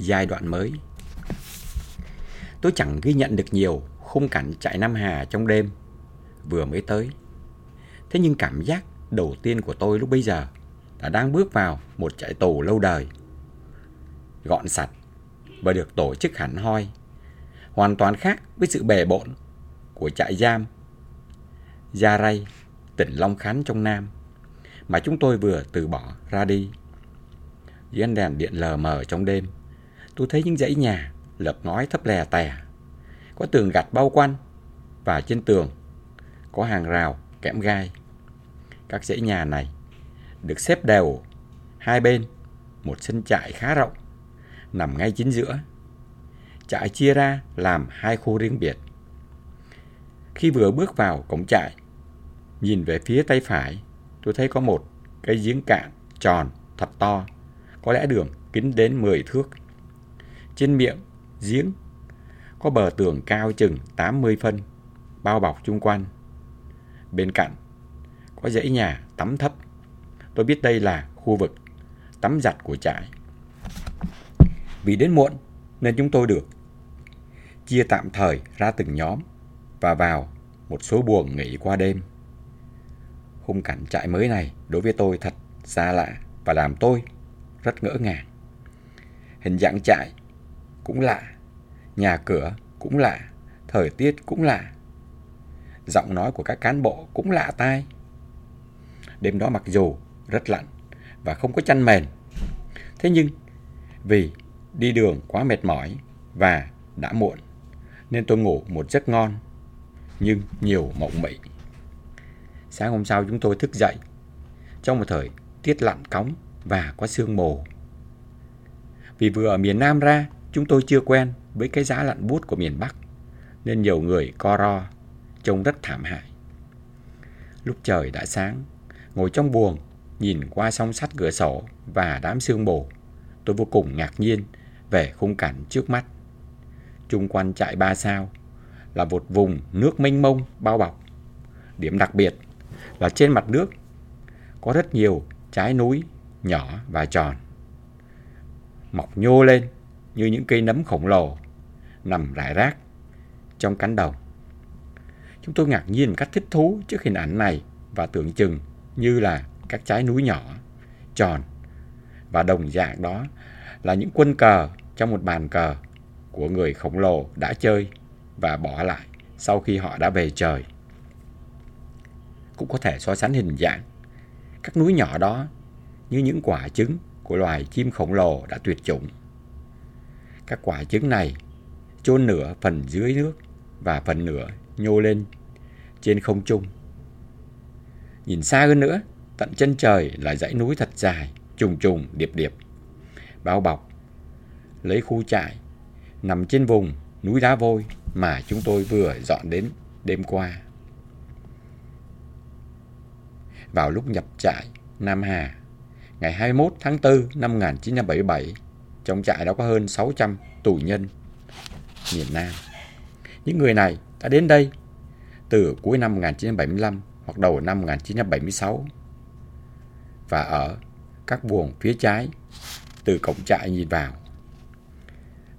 giai đoạn mới. Tôi chẳng ghi nhận được nhiều khung cảnh trại Nam Hà trong đêm vừa mới tới. Thế nhưng cảm giác đầu tiên của tôi lúc bây giờ là đang bước vào một trại tù lâu đời. Gọn sạch và được tổ chức hẳn hoi. Hoàn toàn khác với sự bề bộn của trại giam Gia Ray, tỉnh Long Khánh trong Nam mà chúng tôi vừa từ bỏ ra đi. Dưới ánh đèn điện lờ mờ trong đêm, tôi thấy những dãy nhà lợp ngói thấp lè tè, có tường gạch bao quanh và trên tường có hàng rào kẽm gai. Các dãy nhà này được xếp đều hai bên một sân trại khá rộng nằm ngay chính giữa. Trại chia ra làm hai khu riêng biệt. Khi vừa bước vào cổng trại, nhìn về phía tay phải, tôi thấy có một cái giếng cạn tròn thật to, có lẽ đường kính đến 10 thước. Trên miệng giếng có bờ tường cao chừng 80 phân, bao bọc chung quanh. Bên cạnh có dãy nhà tắm thấp. Tôi biết đây là khu vực tắm giặt của trại. Vì đến muộn nên chúng tôi được chia tạm thời ra từng nhóm và vào một số buồng nghỉ qua đêm. Khung cảnh trại mới này đối với tôi thật xa lạ và làm tôi rất ngỡ ngàng. Hình dạng trại cũng lạ, nhà cửa cũng lạ, thời tiết cũng lạ. Giọng nói của các cán bộ cũng lạ tai. Đêm đó mặc dù rất lạnh và không có chăn mền. Thế nhưng vì đi đường quá mệt mỏi và đã muộn nên tôi ngủ một giấc ngon nhưng nhiều mộng mị. Sáng hôm sau chúng tôi thức dậy trong một thời tiết lạnh cóng và có sương mù. Vì vừa ở miền Nam ra, chúng tôi chưa quen với cái giá lạnh bút của miền Bắc, nên nhiều người co ro, trông rất thảm hại. Lúc trời đã sáng, ngồi trong buồng, nhìn qua song sắt cửa sổ và đám sương mù, tôi vô cùng ngạc nhiên về khung cảnh trước mắt. Trung quanh trại ba sao là một vùng nước mênh mông bao bọc. Điểm đặc biệt là trên mặt nước có rất nhiều trái núi nhỏ và tròn. Mọc nhô lên như những cây nấm khổng lồ nằm rải rác trong cánh đồng. Chúng tôi ngạc nhiên một cách thích thú trước hình ảnh này và tưởng chừng như là các trái núi nhỏ, tròn và đồng dạng đó là những quân cờ trong một bàn cờ của người khổng lồ đã chơi và bỏ lại sau khi họ đã về trời. Cũng có thể so sánh hình dạng các núi nhỏ đó như những quả trứng của loài chim khổng lồ đã tuyệt chủng. Các quả trứng này chôn nửa phần dưới nước và phần nửa nhô lên trên không trung. Nhìn xa hơn nữa, tận chân trời là dãy núi thật dài, trùng trùng, điệp điệp, bao bọc, lấy khu trại, nằm trên vùng núi đá vôi mà chúng tôi vừa dọn đến đêm qua. Vào lúc nhập trại Nam Hà, ngày 21 tháng 4 năm 1977, trong trại đó có hơn 600 tù nhân miền Nam. Những người này đã đến đây từ cuối năm 1975 hoặc đầu năm 1976 và ở các buồng phía trái từ cổng trại nhìn vào.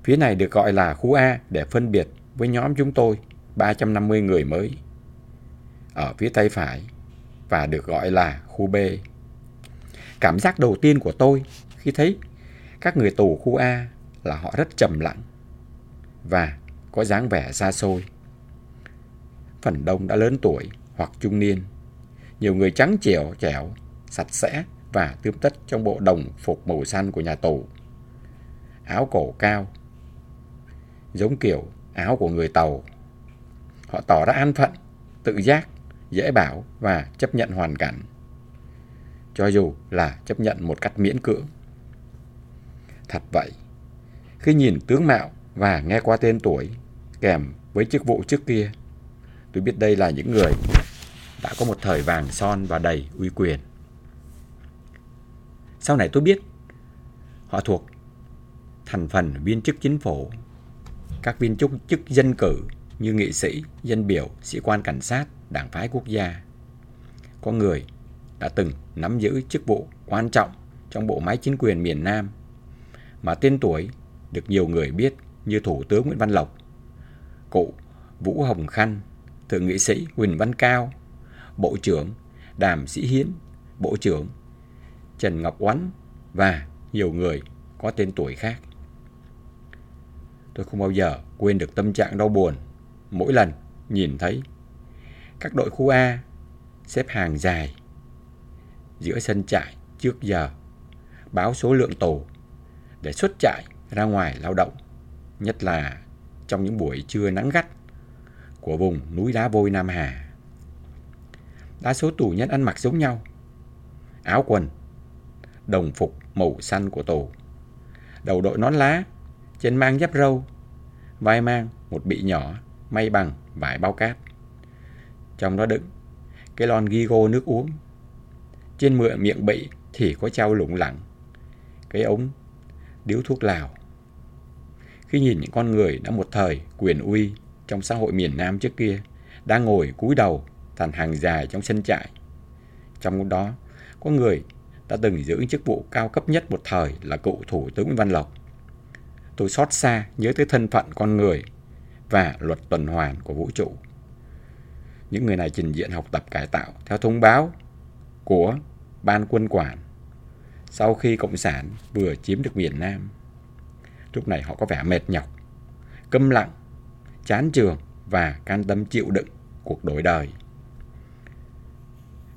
Phía này được gọi là khu A để phân biệt với nhóm chúng tôi 350 người mới. Ở phía tay phải và được gọi là khu B. Cảm giác đầu tiên của tôi khi thấy các người tù khu A là họ rất trầm lặng và có dáng vẻ xa xôi. Phần đông đã lớn tuổi hoặc trung niên. Nhiều người trắng trẻo, trẻo, sạch sẽ và tươm tất trong bộ đồng phục màu xanh của nhà tù. Áo cổ cao, giống kiểu áo của người Tàu. Họ tỏ ra an phận, tự giác, dễ bảo và chấp nhận hoàn cảnh. Cho dù là chấp nhận một cách miễn cưỡng. Thật vậy, khi nhìn tướng mạo và nghe qua tên tuổi kèm với chức vụ trước kia, tôi biết đây là những người đã có một thời vàng son và đầy uy quyền. Sau này tôi biết họ thuộc thành phần viên chức chính phủ các viên chức chức dân cử như nghị sĩ, dân biểu, sĩ quan cảnh sát, đảng phái quốc gia. Có người đã từng nắm giữ chức vụ quan trọng trong bộ máy chính quyền miền Nam mà tên tuổi được nhiều người biết như Thủ tướng Nguyễn Văn Lộc, cụ Vũ Hồng Khanh, Thượng nghị sĩ Huỳnh Văn Cao, Bộ trưởng Đàm Sĩ Hiến, Bộ trưởng Trần Ngọc Oánh và nhiều người có tên tuổi khác. Tôi không bao giờ quên được tâm trạng đau buồn mỗi lần nhìn thấy các đội khu A xếp hàng dài giữa sân trại trước giờ báo số lượng tù để xuất trại ra ngoài lao động, nhất là trong những buổi trưa nắng gắt của vùng núi đá vôi Nam Hà. Đa số tù nhân ăn mặc giống nhau, áo quần, đồng phục màu xanh của tù, đầu đội nón lá, trên mang giáp râu, vai mang một bị nhỏ may bằng vải bao cát. Trong đó đựng cái lon ghi gô nước uống. Trên mượn miệng bị thì có trao lủng lẳng, cái ống điếu thuốc lào. Khi nhìn những con người đã một thời quyền uy trong xã hội miền Nam trước kia, đang ngồi cúi đầu thành hàng dài trong sân trại. Trong đó, có người đã từng giữ chức vụ cao cấp nhất một thời là cựu Thủ tướng Nguyễn Văn Lộc. Tôi xót xa nhớ tới thân phận con người và luật tuần hoàn của vũ trụ. Những người này trình diện học tập cải tạo theo thông báo của Ban quân quản sau khi Cộng sản vừa chiếm được miền Nam. Lúc này họ có vẻ mệt nhọc, câm lặng, chán trường và can tâm chịu đựng cuộc đổi đời.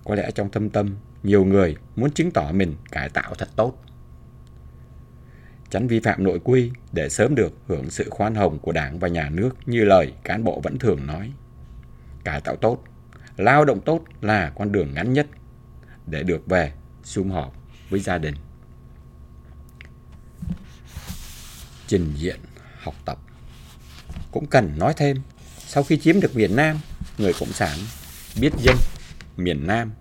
Có lẽ trong thâm tâm, nhiều người muốn chứng tỏ mình cải tạo thật tốt. Tránh vi phạm nội quy để sớm được hưởng sự khoan hồng của đảng và nhà nước như lời cán bộ vẫn thường nói. Cải tạo tốt, lao động tốt là con đường ngắn nhất để được về sum họp với gia đình. Trình diện học tập Cũng cần nói thêm, sau khi chiếm được miền Nam, người Cộng sản biết dân miền Nam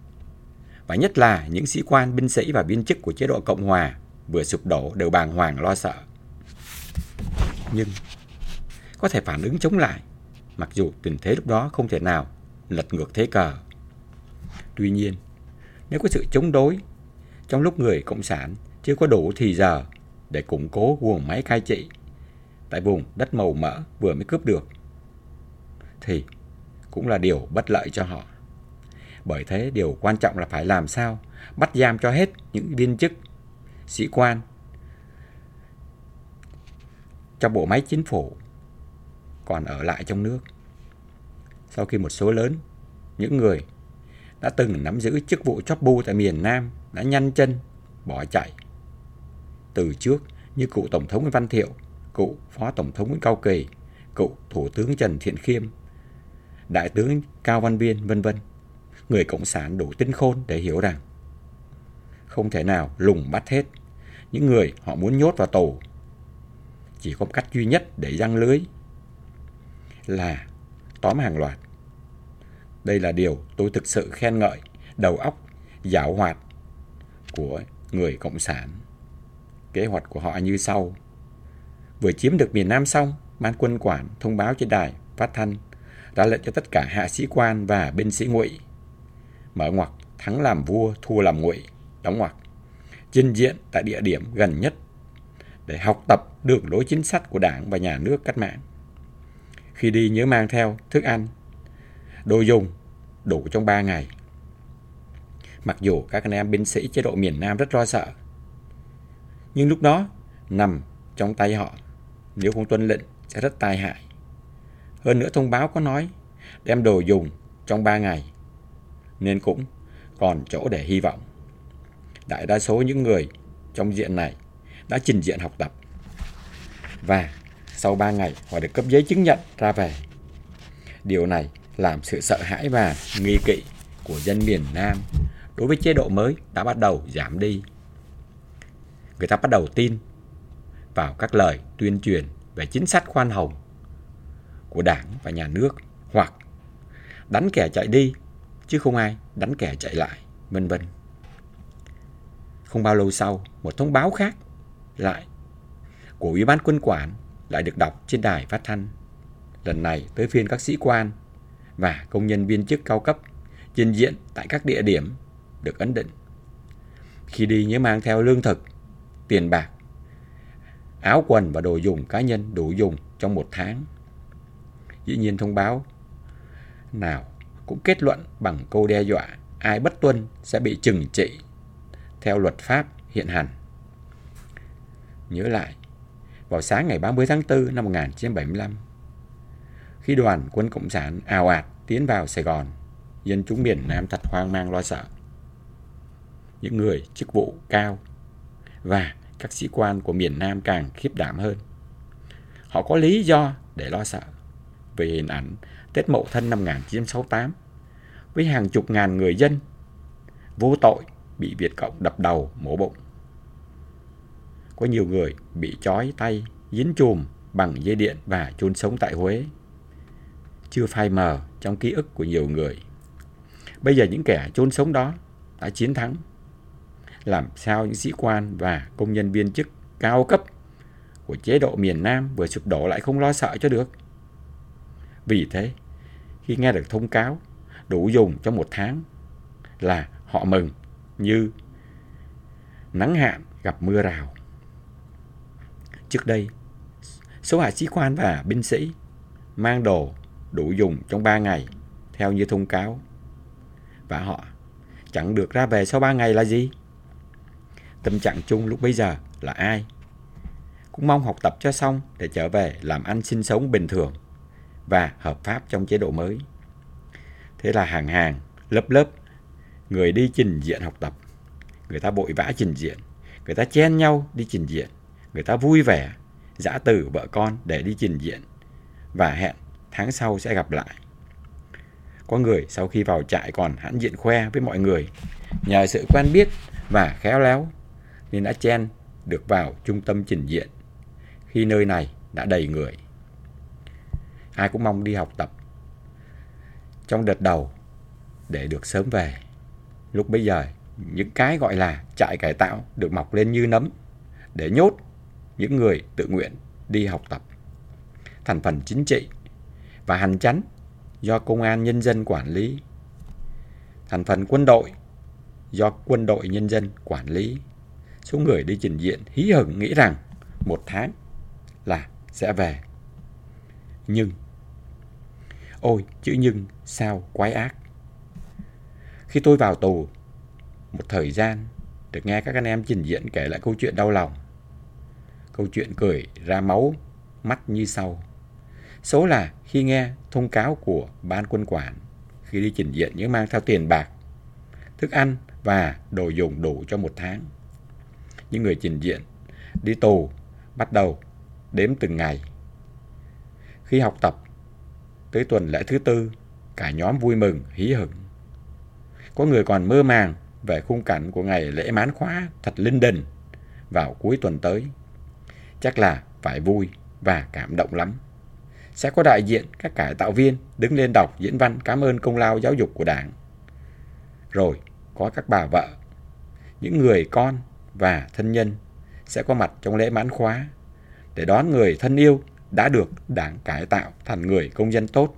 và nhất là những sĩ quan, binh sĩ và viên chức của chế độ Cộng Hòa vừa sụp đổ đều bàng hoàng lo sợ. Nhưng có thể phản ứng chống lại, mặc dù tình thế lúc đó không thể nào lật ngược thế cờ. Tuy nhiên, nếu có sự chống đối trong lúc người Cộng sản chưa có đủ thì giờ để củng cố guồng máy cai trị tại vùng đất màu mỡ vừa mới cướp được, thì cũng là điều bất lợi cho họ. Bởi thế điều quan trọng là phải làm sao bắt giam cho hết những viên chức, sĩ quan trong bộ máy chính phủ còn ở lại trong nước. Sau khi một số lớn những người đã từng nắm giữ chức vụ chóp bu tại miền Nam đã nhanh chân bỏ chạy. Từ trước như cựu Tổng thống Nguyễn Văn Thiệu, cựu Phó Tổng thống Nguyễn Cao Kỳ, cựu Thủ tướng Trần Thiện Khiêm, Đại tướng Cao Văn Biên, vân vân người Cộng sản đủ tinh khôn để hiểu rằng không thể nào lùng bắt hết những người họ muốn nhốt vào tù. Chỉ có cách duy nhất để răng lưới là tóm hàng loạt. Đây là điều tôi thực sự khen ngợi đầu óc giảo hoạt của người Cộng sản. Kế hoạch của họ như sau. Vừa chiếm được miền Nam xong, ban quân quản thông báo trên đài phát thanh ra lệnh cho tất cả hạ sĩ quan và binh sĩ ngụy mở ngoặc thắng làm vua thua làm ngụy đóng ngoặc trình diện tại địa điểm gần nhất để học tập đường lối chính sách của đảng và nhà nước cách mạng khi đi nhớ mang theo thức ăn đồ dùng, đủ trong 3 ngày mặc dù các anh em binh sĩ chế độ miền Nam rất lo sợ, nhưng lúc đó nằm trong tay họ, nếu không tuân lệnh sẽ rất tai hại hơn nữa thông báo có nói đem đồ dùng trong 3 ngày, nên cũng còn chỗ để hy vọng. Đại đa số những người trong diện này đã trình diện học tập và sau 3 ngày họ được cấp giấy chứng nhận ra về. Điều này làm sự sợ hãi và nghi kỵ của dân miền Nam đối với chế độ mới đã bắt đầu giảm đi. Người ta bắt đầu tin vào các lời tuyên truyền về chính sách khoan hồng của đảng và nhà nước hoặc đánh kẻ chạy đi chứ không ai đánh kẻ chạy lại, vân vân. Không bao lâu sau, một thông báo khác lại của Ủy ban quân quản lại được đọc trên đài phát thanh. Lần này tới phiên các sĩ quan và công nhân viên chức cao cấp trình diện tại các địa điểm được ấn định. Khi đi nhớ mang theo lương thực, tiền bạc, áo quần và đồ dùng cá nhân đủ dùng trong một tháng. Dĩ nhiên thông báo nào cũng kết luận bằng câu đe dọa ai bất tuân sẽ bị trừng trị theo luật pháp hiện hành. Nhớ lại, vào sáng ngày 30 tháng 4 năm 1975, khi đoàn quân Cộng sản ào ạt tiến vào Sài Gòn, dân chúng miền Nam thật hoang mang lo sợ. Những người chức vụ cao và các sĩ quan của miền Nam càng khiếp đảm hơn. Họ có lý do để lo sợ về hình ảnh Tết Mậu Thân năm 1968 với hàng chục ngàn người dân vô tội bị Việt Cộng đập đầu mổ bụng. Có nhiều người bị trói tay, dính chùm bằng dây điện và chôn sống tại Huế. Chưa phai mờ trong ký ức của nhiều người. Bây giờ những kẻ chôn sống đó đã chiến thắng. Làm sao những sĩ quan và công nhân viên chức cao cấp của chế độ miền Nam vừa sụp đổ lại không lo sợ cho được. Vì thế, khi nghe được thông cáo đủ dùng trong một tháng là họ mừng như nắng hạn gặp mưa rào. Trước đây, số hạ sĩ quan và binh sĩ mang đồ đủ dùng trong 3 ngày theo như thông cáo. Và họ chẳng được ra về sau 3 ngày là gì? Tâm trạng chung lúc bấy giờ là ai? Cũng mong học tập cho xong để trở về làm ăn sinh sống bình thường và hợp pháp trong chế độ mới. Thế là hàng hàng, lớp lớp, người đi trình diện học tập. Người ta bội vã trình diện, người ta chen nhau đi trình diện, người ta vui vẻ, giã từ vợ con để đi trình diện và hẹn tháng sau sẽ gặp lại. Có người sau khi vào trại còn hãnh diện khoe với mọi người nhờ sự quen biết và khéo léo nên đã chen được vào trung tâm trình diện khi nơi này đã đầy người. Ai cũng mong đi học tập trong đợt đầu để được sớm về. Lúc bây giờ, những cái gọi là trại cải tạo được mọc lên như nấm để nhốt những người tự nguyện đi học tập. Thành phần chính trị và hành chánh do công an nhân dân quản lý. Thành phần quân đội do quân đội nhân dân quản lý. Số người đi trình diện hí hửng nghĩ rằng một tháng là sẽ về. Nhưng Ôi, chữ nhưng sao quái ác. Khi tôi vào tù, một thời gian, được nghe các anh em trình diện kể lại câu chuyện đau lòng. Câu chuyện cười ra máu, mắt như sau. Số là khi nghe thông cáo của ban quân quản, khi đi trình diện những mang theo tiền bạc, thức ăn và đồ dùng đủ cho một tháng. Những người trình diện đi tù bắt đầu đếm từng ngày. Khi học tập Tới tuần lễ thứ tư, cả nhóm vui mừng, hí hửng. Có người còn mơ màng về khung cảnh của ngày lễ mán khóa thật linh đình vào cuối tuần tới. Chắc là phải vui và cảm động lắm. Sẽ có đại diện các cải tạo viên đứng lên đọc diễn văn cảm ơn công lao giáo dục của Đảng. Rồi có các bà vợ, những người con và thân nhân sẽ có mặt trong lễ mãn khóa để đón người thân yêu đã được đảng cải tạo thành người công dân tốt.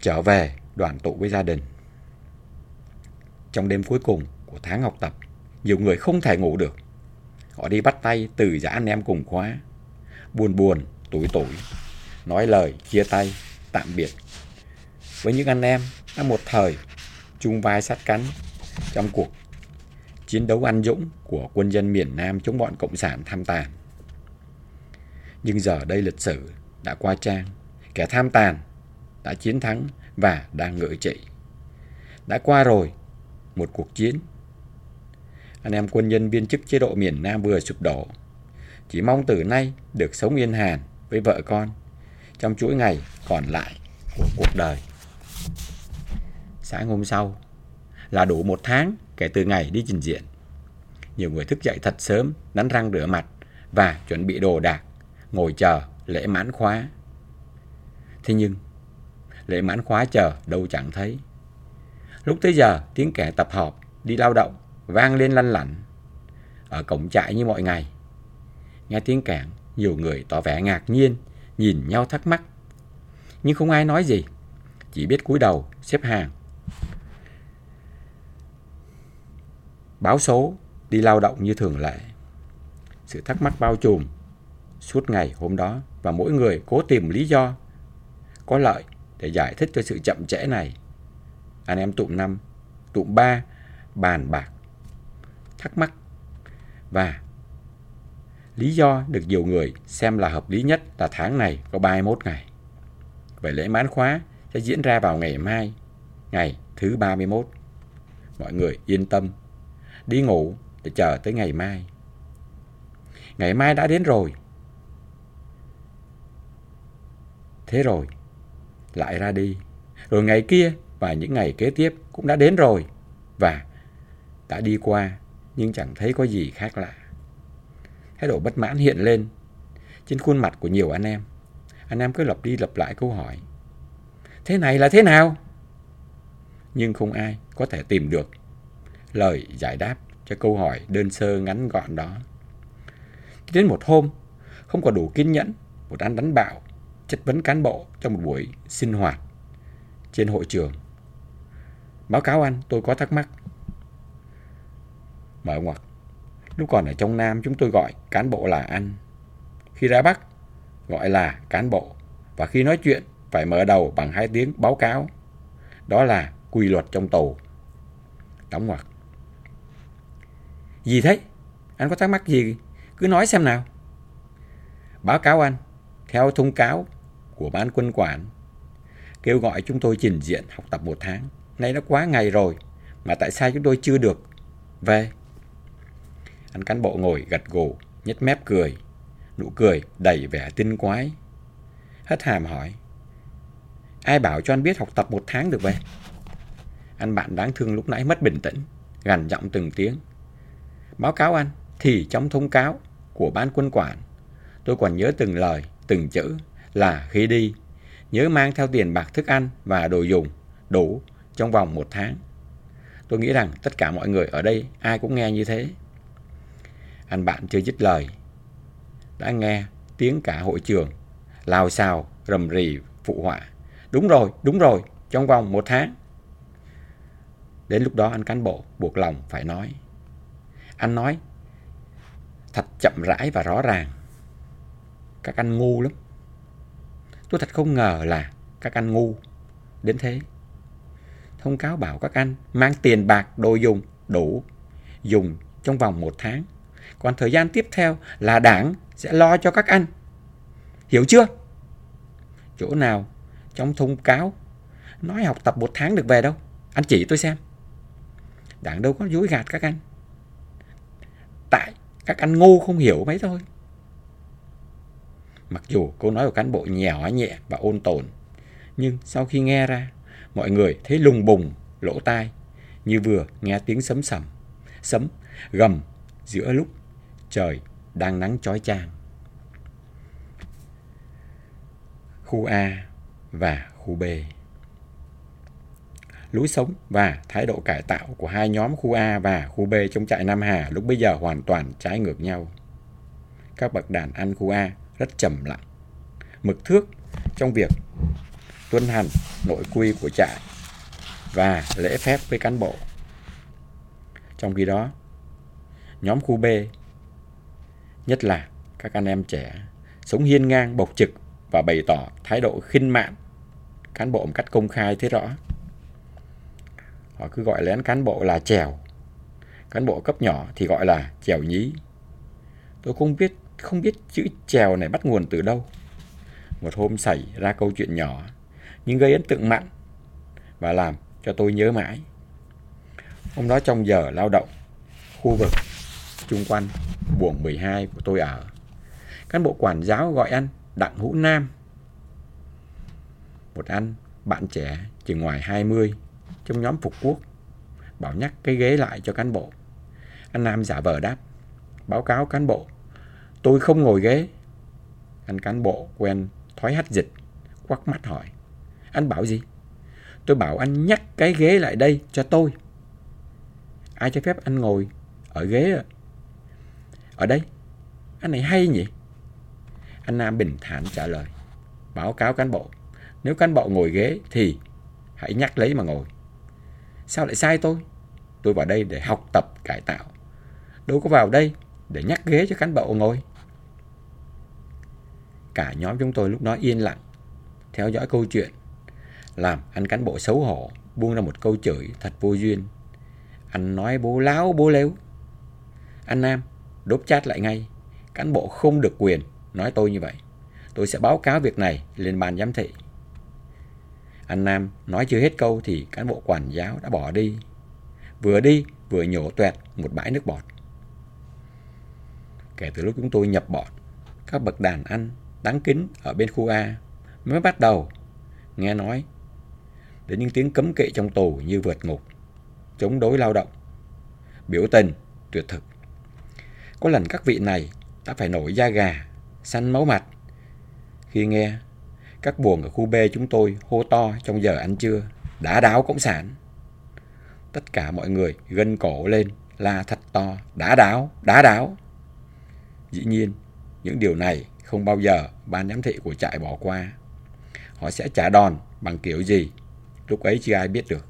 Trở về đoàn tụ với gia đình. Trong đêm cuối cùng của tháng học tập, nhiều người không thể ngủ được. Họ đi bắt tay từ giã anh em cùng khóa. Buồn buồn, tủi tủi, nói lời chia tay, tạm biệt. Với những anh em đã một thời chung vai sát cánh trong cuộc chiến đấu anh dũng của quân dân miền Nam chống bọn Cộng sản tham tàn. Nhưng giờ đây lịch sử đã qua trang, kẻ tham tàn đã chiến thắng và đang ngự trị. Đã qua rồi một cuộc chiến. Anh em quân nhân viên chức chế độ miền Nam vừa sụp đổ. Chỉ mong từ nay được sống yên hàn với vợ con trong chuỗi ngày còn lại của cuộc đời. Sáng hôm sau là đủ một tháng kể từ ngày đi trình diện. Nhiều người thức dậy thật sớm, đánh răng rửa mặt và chuẩn bị đồ đạc ngồi chờ lễ mãn khóa. Thế nhưng, lễ mãn khóa chờ đâu chẳng thấy. Lúc tới giờ, tiếng kẻ tập họp, đi lao động, vang lên lanh lảnh. Ở cổng trại như mọi ngày. Nghe tiếng cảng, nhiều người tỏ vẻ ngạc nhiên, nhìn nhau thắc mắc. Nhưng không ai nói gì, chỉ biết cúi đầu, xếp hàng. Báo số, đi lao động như thường lệ. Sự thắc mắc bao trùm suốt ngày hôm đó và mỗi người cố tìm lý do có lợi để giải thích cho sự chậm trễ này. Anh em tụm năm, tụm ba bàn bạc, thắc mắc và lý do được nhiều người xem là hợp lý nhất là tháng này có 31 ngày. Vậy lễ mãn khóa sẽ diễn ra vào ngày mai, ngày thứ 31. Mọi người yên tâm, đi ngủ để chờ tới ngày mai. Ngày mai đã đến rồi. Thế rồi, lại ra đi. Rồi ngày kia và những ngày kế tiếp cũng đã đến rồi. Và đã đi qua nhưng chẳng thấy có gì khác lạ. Thái độ bất mãn hiện lên trên khuôn mặt của nhiều anh em. Anh em cứ lặp đi lặp lại câu hỏi. Thế này là thế nào? Nhưng không ai có thể tìm được lời giải đáp cho câu hỏi đơn sơ ngắn gọn đó. Đến một hôm, không có đủ kiên nhẫn, một anh đánh bạo, chất vấn cán bộ trong một buổi sinh hoạt trên hội trường. Báo cáo anh, tôi có thắc mắc. Mở ngoặc. Lúc còn ở trong Nam chúng tôi gọi cán bộ là anh. Khi ra Bắc gọi là cán bộ. Và khi nói chuyện phải mở đầu bằng hai tiếng báo cáo. Đó là quy luật trong tù. Đóng ngoặc. Gì thế? Anh có thắc mắc gì? Cứ nói xem nào. Báo cáo anh, theo thông cáo của ban quân quản, kêu gọi chúng tôi trình diện học tập một tháng. Nay nó quá ngày rồi, mà tại sao chúng tôi chưa được về? Anh cán bộ ngồi gật gù, nhếch mép cười. Nụ cười đầy vẻ tinh quái. Hất hàm hỏi. Ai bảo cho anh biết học tập một tháng được vậy? Anh bạn đáng thương lúc nãy mất bình tĩnh, gằn giọng từng tiếng. Báo cáo anh, thì trong thông cáo của ban quân quản, tôi còn nhớ từng lời, từng chữ là khi đi, nhớ mang theo tiền bạc thức ăn và đồ dùng đủ trong vòng một tháng. Tôi nghĩ rằng tất cả mọi người ở đây ai cũng nghe như thế. Anh bạn chưa dứt lời. Đã nghe tiếng cả hội trường, lao xào, rầm rì, phụ họa. Đúng rồi, đúng rồi, trong vòng một tháng. Đến lúc đó anh cán bộ buộc lòng phải nói. Anh nói thật chậm rãi và rõ ràng. Các anh ngu lắm. Tôi thật không ngờ là các anh ngu đến thế. Thông cáo bảo các anh mang tiền bạc đồ dùng đủ dùng trong vòng một tháng. Còn thời gian tiếp theo là đảng sẽ lo cho các anh. Hiểu chưa? Chỗ nào trong thông cáo nói học tập một tháng được về đâu. Anh chỉ tôi xem. Đảng đâu có dối gạt các anh. Tại các anh ngu không hiểu mấy thôi. Mặc dù câu nói của cán bộ nhỏ nhẹ và ôn tồn, nhưng sau khi nghe ra, mọi người thấy lùng bùng, lỗ tai, như vừa nghe tiếng sấm sầm, sấm gầm giữa lúc trời đang nắng chói chang. Khu A và khu B lối sống và thái độ cải tạo của hai nhóm khu A và khu B trong trại Nam Hà lúc bây giờ hoàn toàn trái ngược nhau. Các bậc đàn ăn khu A rất trầm lặng, mực thước trong việc tuân hành nội quy của trại và lễ phép với cán bộ. Trong khi đó, nhóm khu B, nhất là các anh em trẻ, sống hiên ngang, bộc trực và bày tỏ thái độ khinh mạn cán bộ một cách công khai thế rõ. Họ cứ gọi lén cán bộ là trèo. Cán bộ cấp nhỏ thì gọi là trèo nhí. Tôi không biết không biết chữ trèo này bắt nguồn từ đâu. Một hôm xảy ra câu chuyện nhỏ nhưng gây ấn tượng mạnh và làm cho tôi nhớ mãi. Hôm đó trong giờ lao động, khu vực chung quanh buồng 12 của tôi ở, cán bộ quản giáo gọi anh Đặng Hữu Nam. Một anh, bạn trẻ, chỉ ngoài 20, trong nhóm phục quốc, bảo nhắc cái ghế lại cho cán bộ. Anh Nam giả vờ đáp, báo cáo cán bộ, tôi không ngồi ghế. Anh cán bộ quen thói hắt dịch, quắc mắt hỏi, anh bảo gì? Tôi bảo anh nhắc cái ghế lại đây cho tôi. Ai cho phép anh ngồi ở ghế? Ở đây? Anh này hay nhỉ? Anh Nam bình thản trả lời. Báo cáo cán bộ, nếu cán bộ ngồi ghế thì hãy nhắc lấy mà ngồi. Sao lại sai tôi? Tôi vào đây để học tập, cải tạo. Đâu có vào đây để nhắc ghế cho cán bộ ngồi. Cả nhóm chúng tôi lúc đó yên lặng, theo dõi câu chuyện, làm anh cán bộ xấu hổ, buông ra một câu chửi thật vô duyên. Anh nói bố láo bố lếu. Anh Nam đốt chat lại ngay, cán bộ không được quyền nói tôi như vậy. Tôi sẽ báo cáo việc này lên bàn giám thị. Anh Nam nói chưa hết câu thì cán bộ quản giáo đã bỏ đi. Vừa đi vừa nhổ tuẹt một bãi nước bọt. Kể từ lúc chúng tôi nhập bọn, các bậc đàn ăn đáng kính ở bên khu A mới bắt đầu nghe nói đến những tiếng cấm kỵ trong tù như vượt ngục, chống đối lao động, biểu tình, tuyệt thực. Có lần các vị này đã phải nổi da gà, săn máu mặt khi nghe các buồng ở khu B chúng tôi hô to trong giờ ăn trưa, đã đáo Cộng sản. Tất cả mọi người gân cổ lên, la thật to, đã đáo, đã đáo. Dĩ nhiên, những điều này không bao giờ ban giám thị của trại bỏ qua. Họ sẽ trả đòn bằng kiểu gì, lúc ấy chưa ai biết được.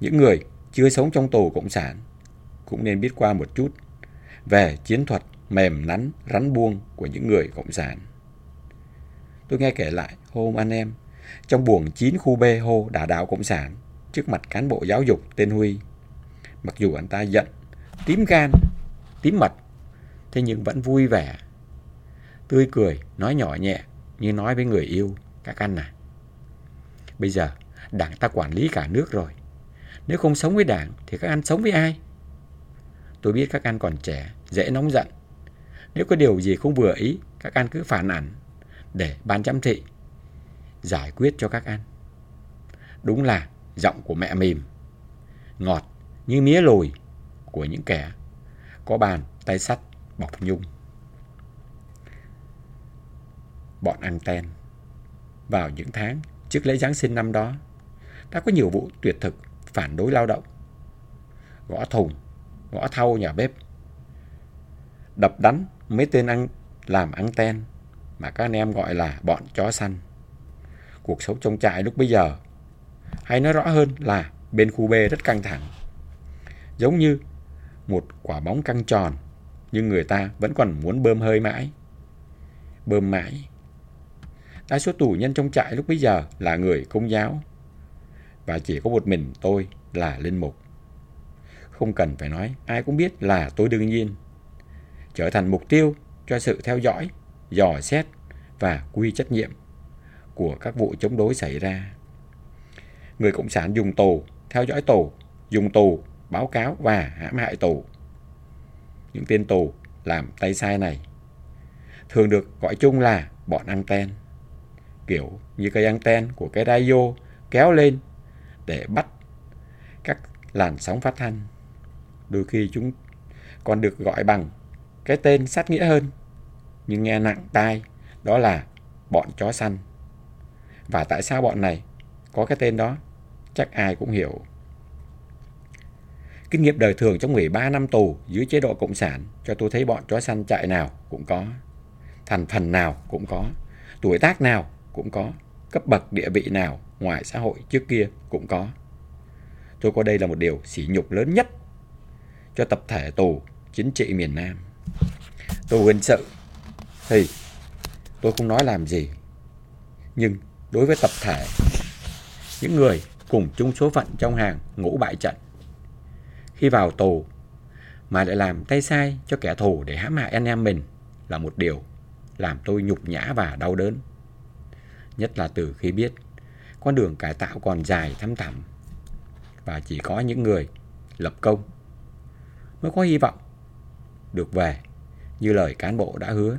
Những người chưa sống trong tù Cộng sản cũng nên biết qua một chút về chiến thuật mềm nắn rắn buông của những người Cộng sản. Tôi nghe kể lại hôm anh em trong buồng 9 khu B hô đả đạo Cộng sản trước mặt cán bộ giáo dục tên Huy. Mặc dù anh ta giận, tím gan, tím mật, thế nhưng vẫn vui vẻ, tươi cười, nói nhỏ nhẹ như nói với người yêu, các anh à. Bây giờ, đảng ta quản lý cả nước rồi. Nếu không sống với đảng thì các anh sống với ai? Tôi biết các anh còn trẻ, dễ nóng giận. Nếu có điều gì không vừa ý, các anh cứ phản ảnh để ban giám thị giải quyết cho các anh. Đúng là giọng của mẹ mềm, ngọt như mía lùi của những kẻ có bàn tay sắt bọc nhung. Bọn ăn ten vào những tháng trước lễ Giáng sinh năm đó đã có nhiều vụ tuyệt thực phản đối lao động. Gõ thùng, gõ thau nhà bếp, đập đánh mấy tên ăn làm ăn ten mà các anh em gọi là bọn chó săn. Cuộc sống trong trại lúc bây giờ, hay nói rõ hơn là bên khu B rất căng thẳng. Giống như một quả bóng căng tròn, nhưng người ta vẫn còn muốn bơm hơi mãi. Bơm mãi. Đa số tù nhân trong trại lúc bây giờ là người công giáo. Và chỉ có một mình tôi là linh mục. Không cần phải nói, ai cũng biết là tôi đương nhiên. Trở thành mục tiêu cho sự theo dõi dò xét và quy trách nhiệm của các vụ chống đối xảy ra. Người Cộng sản dùng tù, theo dõi tù, dùng tù, báo cáo và hãm hại tù. Những tên tù làm tay sai này thường được gọi chung là bọn anten. Kiểu như cây anten của cái radio kéo lên để bắt các làn sóng phát thanh. Đôi khi chúng còn được gọi bằng cái tên sát nghĩa hơn nhưng nghe nặng tai, đó là bọn chó săn. Và tại sao bọn này có cái tên đó? Chắc ai cũng hiểu. Kinh nghiệm đời thường trong 13 năm tù dưới chế độ Cộng sản cho tôi thấy bọn chó săn chạy nào cũng có. Thành phần nào cũng có. Tuổi tác nào cũng có. Cấp bậc địa vị nào ngoài xã hội trước kia cũng có. Tôi coi đây là một điều sỉ nhục lớn nhất cho tập thể tù chính trị miền Nam. Tù hình sự thì tôi không nói làm gì. Nhưng đối với tập thể, những người cùng chung số phận trong hàng ngũ bại trận, khi vào tù mà lại làm tay sai cho kẻ thù để hãm hại anh em mình là một điều làm tôi nhục nhã và đau đớn. Nhất là từ khi biết con đường cải tạo còn dài thăm thẳm và chỉ có những người lập công mới có hy vọng được về như lời cán bộ đã hứa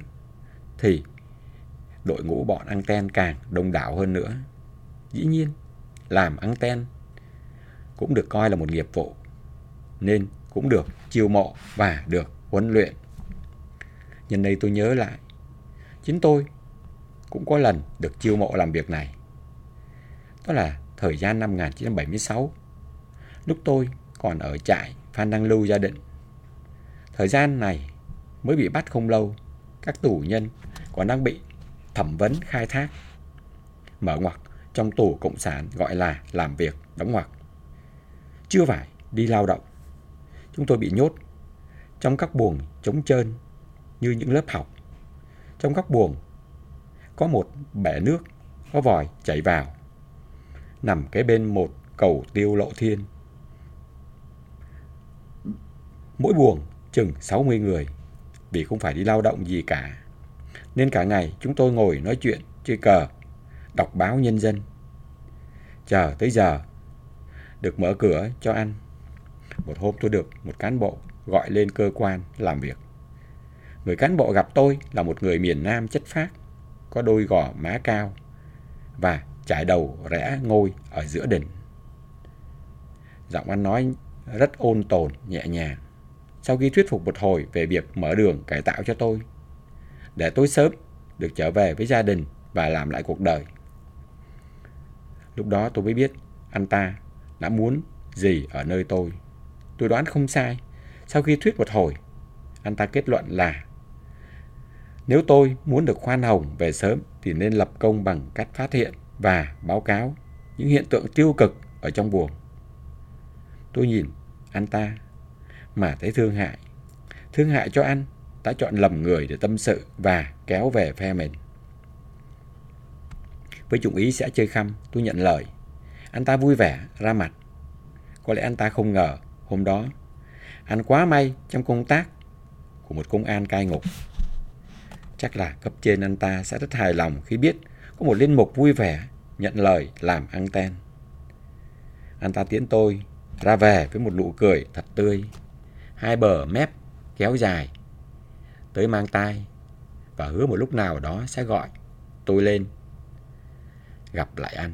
thì đội ngũ bọn anten càng đông đảo hơn nữa. Dĩ nhiên, làm anten cũng được coi là một nghiệp vụ, nên cũng được chiêu mộ và được huấn luyện. Nhân đây tôi nhớ lại, chính tôi cũng có lần được chiêu mộ làm việc này. Đó là thời gian năm 1976, lúc tôi còn ở trại Phan Đăng Lưu gia định. Thời gian này mới bị bắt không lâu, các tù nhân còn đang bị thẩm vấn khai thác. Mở ngoặc trong tù Cộng sản gọi là làm việc, đóng ngoặc. Chưa phải đi lao động. Chúng tôi bị nhốt trong các buồng trống trơn như những lớp học. Trong các buồng có một bể nước có vòi chảy vào. Nằm kế bên một cầu tiêu lộ thiên. Mỗi buồng chừng 60 người vì không phải đi lao động gì cả. Nên cả ngày chúng tôi ngồi nói chuyện, chơi cờ, đọc báo nhân dân. Chờ tới giờ được mở cửa cho ăn. Một hôm tôi được một cán bộ gọi lên cơ quan làm việc. Người cán bộ gặp tôi là một người miền Nam chất phác, có đôi gò má cao và trải đầu rẽ ngôi ở giữa đỉnh. Giọng anh nói rất ôn tồn, nhẹ nhàng. Sau khi thuyết phục một hồi về việc mở đường cải tạo cho tôi, để tôi sớm được trở về với gia đình và làm lại cuộc đời. Lúc đó tôi mới biết anh ta đã muốn gì ở nơi tôi. Tôi đoán không sai. Sau khi thuyết một hồi, anh ta kết luận là nếu tôi muốn được khoan hồng về sớm thì nên lập công bằng cách phát hiện và báo cáo những hiện tượng tiêu cực ở trong buồng. Tôi nhìn anh ta mà thấy thương hại. Thương hại cho anh đã chọn lầm người để tâm sự và kéo về phe mình. Với dụng ý sẽ chơi khăm, tôi nhận lời. Anh ta vui vẻ, ra mặt. Có lẽ anh ta không ngờ hôm đó anh quá may trong công tác của một công an cai ngục. Chắc là cấp trên anh ta sẽ rất hài lòng khi biết có một linh mục vui vẻ nhận lời làm anten. Anh ta tiễn tôi ra về với một nụ cười thật tươi. Hai bờ mép kéo dài tới mang tai, và hứa một lúc nào đó sẽ gọi tôi lên, gặp lại anh.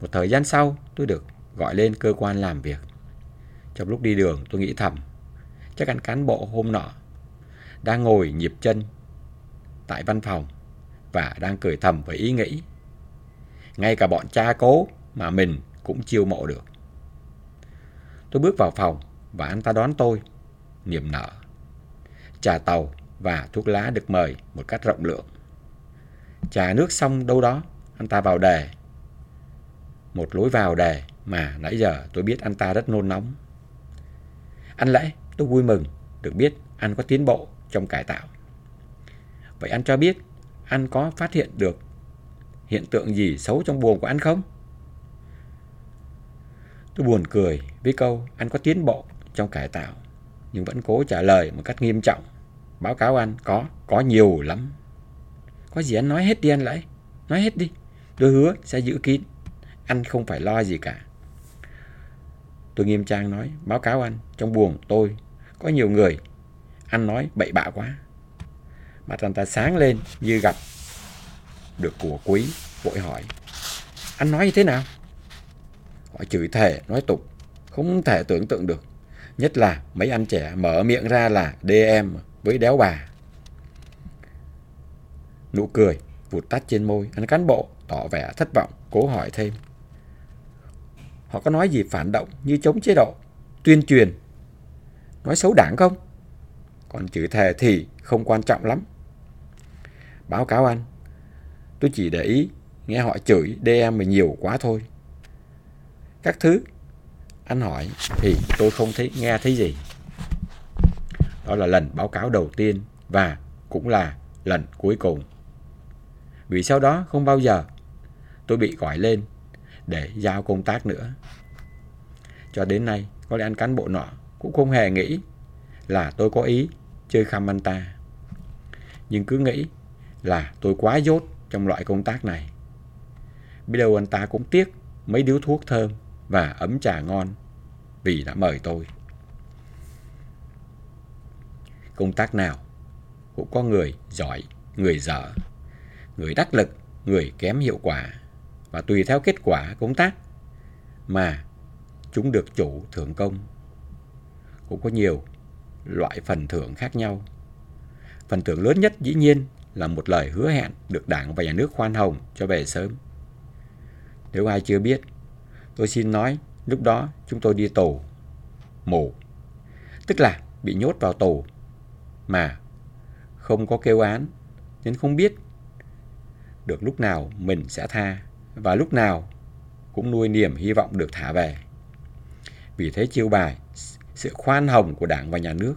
Một thời gian sau, tôi được gọi lên cơ quan làm việc. Trong lúc đi đường, tôi nghĩ thầm, chắc anh cán bộ hôm nọ đang ngồi nhịp chân tại văn phòng và đang cười thầm với ý nghĩ ngay cả bọn cha cố mà mình cũng chiêu mộ được. Tôi bước vào phòng và anh ta đón tôi, niềm nở. Trà tàu và thuốc lá được mời một cách rộng lượng. Trà nước xong đâu đó, anh ta vào đề. Một lối vào đề mà nãy giờ tôi biết anh ta rất nôn nóng. Anh Lễ, tôi vui mừng được biết anh có tiến bộ trong cải tạo. Vậy anh cho biết anh có phát hiện được hiện tượng gì xấu trong buồng của anh không? Tôi buồn cười với câu anh có tiến bộ trong cải tạo, nhưng vẫn cố trả lời một cách nghiêm trọng. Báo cáo anh, có, có nhiều lắm. Có gì anh nói hết đi anh lại, nói hết đi. Tôi hứa sẽ giữ kín, anh không phải lo gì cả. Tôi nghiêm trang nói, báo cáo anh, trong buồng tôi có nhiều người. Anh nói bậy bạ quá. Mặt anh ta sáng lên như gặp được của quý, vội hỏi. Anh nói như thế nào? Họ chửi thề, nói tục, không thể tưởng tượng được. Nhất là mấy anh trẻ mở miệng ra là DM với đéo bà. Nụ cười vụt tắt trên môi, anh cán bộ tỏ vẻ thất vọng, cố hỏi thêm. Họ có nói gì phản động như chống chế độ, tuyên truyền, nói xấu đảng không? Còn chữ thề thì không quan trọng lắm. Báo cáo anh, Tôi chỉ để ý nghe họ chửi DM mình nhiều quá thôi. Các thứ anh hỏi thì tôi không thấy nghe thấy gì. Đó là lần báo cáo đầu tiên và cũng là lần cuối cùng. Vì sau đó không bao giờ tôi bị gọi lên để giao công tác nữa. Cho đến nay, có lẽ anh cán bộ nọ cũng không hề nghĩ là tôi có ý chơi khăm anh ta. Nhưng cứ nghĩ là tôi quá dốt trong loại công tác này. Biết đâu anh ta cũng tiếc mấy điếu thuốc thơm và ấm trà ngon vì đã mời tôi. Công tác nào cũng có người giỏi, người dở, người đắc lực, người kém hiệu quả và tùy theo kết quả công tác mà chúng được chủ thưởng công. Cũng có nhiều loại phần thưởng khác nhau. Phần thưởng lớn nhất dĩ nhiên là một lời hứa hẹn được Đảng và Nhà nước khoan hồng cho về sớm. Nếu ai chưa biết, tôi xin nói lúc đó chúng tôi đi tù, mù, tức là bị nhốt vào tù mà không có kêu án nên không biết được lúc nào mình sẽ tha và lúc nào cũng nuôi niềm hy vọng được thả về. Vì thế chiêu bài sự khoan hồng của Đảng và Nhà nước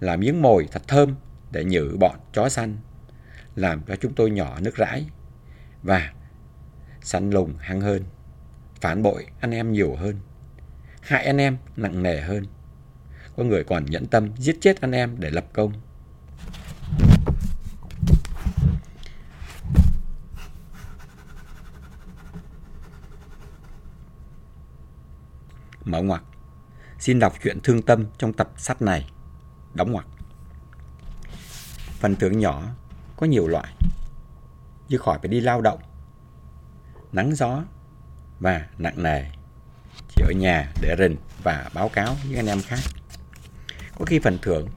là miếng mồi thật thơm để nhử bọn chó săn, làm cho chúng tôi nhỏ nước rãi và săn lùng hăng hơn, phản bội anh em nhiều hơn, hại anh em nặng nề hơn. Có người còn nhẫn tâm giết chết anh em để lập công. Mở ngoặc. Xin đọc chuyện thương tâm trong tập sách này. Đóng ngoặc. Phần thưởng nhỏ có nhiều loại. Như khỏi phải đi lao động, nắng gió và nặng nề. Chỉ ở nhà để rình và báo cáo với anh em khác. Có khi phần thưởng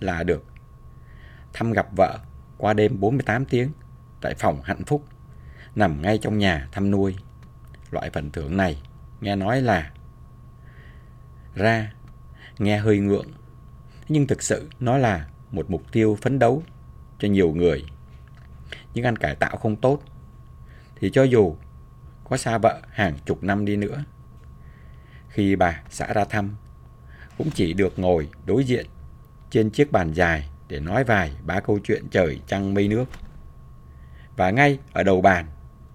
là được thăm gặp vợ qua đêm 48 tiếng tại phòng hạnh phúc, nằm ngay trong nhà thăm nuôi. Loại phần thưởng này nghe nói là ra, nghe hơi ngượng, nhưng thực sự nó là một mục tiêu phấn đấu cho nhiều người những anh cải tạo không tốt, thì cho dù có xa vợ hàng chục năm đi nữa khi bà xã ra thăm cũng chỉ được ngồi đối diện trên chiếc bàn dài để nói vài ba câu chuyện trời trăng mây nước và ngay ở đầu bàn